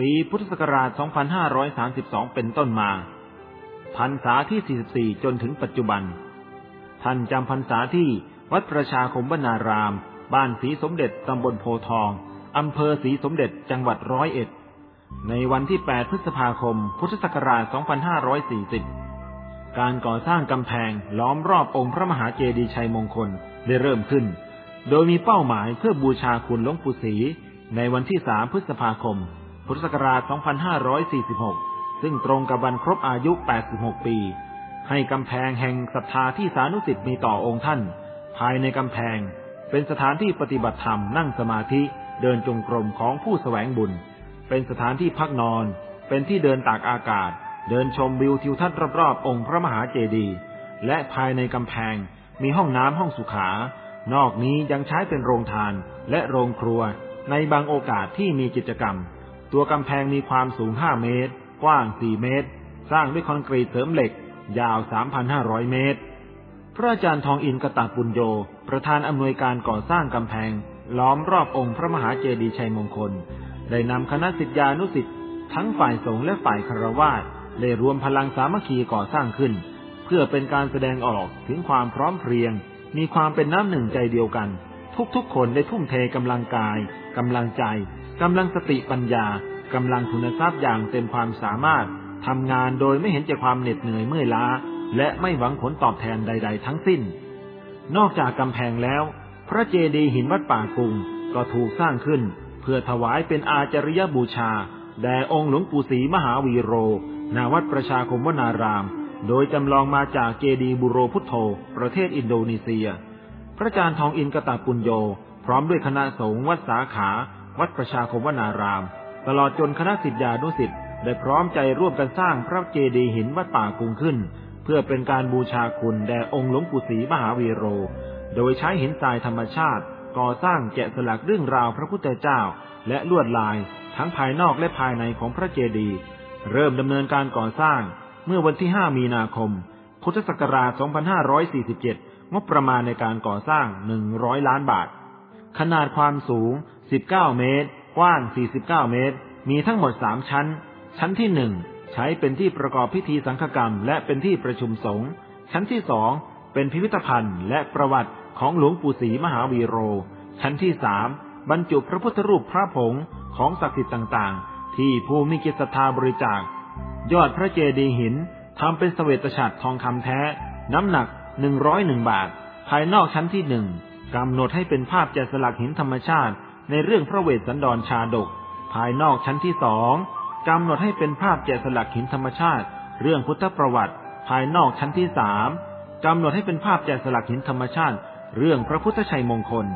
ปีพุทธศักราช 2532 เป็นต้นมา พรรษาที่ 44 จนถึงปัจจุบัน ท่านจำพรรษาที่วัดประชาคมวนาราม บ้านสีสมเด็จ ตำบลโพทอง อำเภอสีสมเด็จ จังหวัดร้อยเอ็ด ในวันที่ 8 พฤษภาคม พุทธศักราช 2540 การก่อสร้างกำแพงล้อมรอบองค์พระมหาเจดีย์ชัยมงคลได้เริ่มขึ้น โดยมีเป้าหมายเพื่อบูชาคุณหลวงปู่ศรีในวันที่ 3 พฤษภาคม พุทธศักราช 2546 ซึ่งตรงกับวันครบอายุ 86 ปี ให้กำแพงแห่งศรัทธาที่สานุสิทธิ์มีต่อองค์ท่าน ภายในกำแพง เป็นสถานที่ปฏิบัติธรรมนั่งสมาธิเดินจงกรมของผู้แสวงบุญ เป็นสถานที่พักนอน เป็นที่เดินตากอากาศ เดินชมวิวทิวทัศน์รอบๆองค์พระมหาเจดีย์และภายในกำแพงมีห้องน้ำห้องสุขา นอกนี้ยังใช้เป็นโรงทานและโรงครัวในบางโอกาสที่มีกิจกรรม ตัวกำแพงมีความสูง 5 เมตร กว้าง 4 เมตร สร้างด้วยคอนกรีตเสริมเหล็ก ยาว 3,500 เมตร พระอาจารย์ทองอินกตาปุญโย ประธานอำนวยการก่อสร้างกำแพง ล้อมรอบองค์พระมหาเจดีย์ชัยมงคล ได้นำคณะสิทธิานุสิทธิ์ทั้งฝ่ายสงฆ์และฝ่ายคารวาสได้รวมพลังสามัคคีก่อสร้างขึ้น เพื่อเป็นการแสดงออกถึงความพร้อมเพรียง มีความเป็นน้ำหนึ่งใจเดียวกัน ทุกๆคนได้ทุ่มเทกำลังกายกำลังใจ กำลังสติปัญญากำลังทุนทรัพย์อย่างเต็มความสามารถทำงานโดยไม่เห็นแก่ความเหน็ดเหนื่อยเมื่อยล้า และไม่หวังผลตอบแทนใด ๆ ทั้งสิ้น นอกจากกำแพงแล้ว พระเจดีย์หินวัดป่ากุงก็ถูกสร้างขึ้น เพื่อถวายเป็นอาจริยบูชา แด่องค์หลวงปู่ศรีมหาวีโร นาวัดประชาคมวนาราม โดยจำลองมาจากเจดีย์บุโรพุทโธ ประเทศอินโดนีเซีย พระอาจารย์ทองอินกตาปุญโย พร้อมด้วยคณะสงฆ์วัดสาขา วัดประชาคมวนาราม ตลอดจนคณะสิทธิานุสิทธิ์ได้พร้อมใจร่วมกันสร้างพระเจดีย์หินวัดป่ากุงขึ้น เพื่อเป็นการบูชาคุณแด่องค์หลวงปู่ศรีมหาวีโร โดยใช้หินทรายธรรมชาติ ก่อสร้างแกะสลักเรื่องราวพระพุทธเจ้า และลวดลายทั้งภายนอกและภายในของพระเจดีย์เริ่มดำเนินการก่อสร้างเมื่อวันที่ 5 มีนาคม พุทธศักราช 2547 งบประมาณในการก่อสร้าง 100 ล้านบาท ขนาดความสูง 19 เมตร กว้าง 49 เมตร มีทั้งหมด 3 ชั้น ชั้นที่1ใช้เป็นที่ประกอบพิธีสังฆกรรม และเป็นที่ประชุมสงฆ์ชั้นที่สองเป็นพิพิธภัณฑ์ และประวัติของหลวงปู่ศรีมหาวีโร ชั้นที่สามบรรจุพระพุทธรูปพระผงของศักดิ์สิทธิ์ต่างๆ ที่ผู้มีจิตศรัทธาบริจาค ยอดพระเจดีย์หินทำเป็นสเสวตฉัตรทองคำแท้ น้ำหนักหนึ่งร้อยหนึ่งบาท ภายนอกชั้นที่หนึ่งกำหนดให้เป็นภาพแกะสลักหินธรรมชาติ ในเรื่องพระเวสสันดรชาดก ภายนอกชั้นที่สองกำหนดให้เป็นภาพแกะสลักหินธรรมชาติ เรื่องพุทธประวัติ ภายนอกชั้นที่สามกำหนดให้เป็นภาพแกะสลักหินธรรมชาติ เรื่องพระพุทธชัยมงคล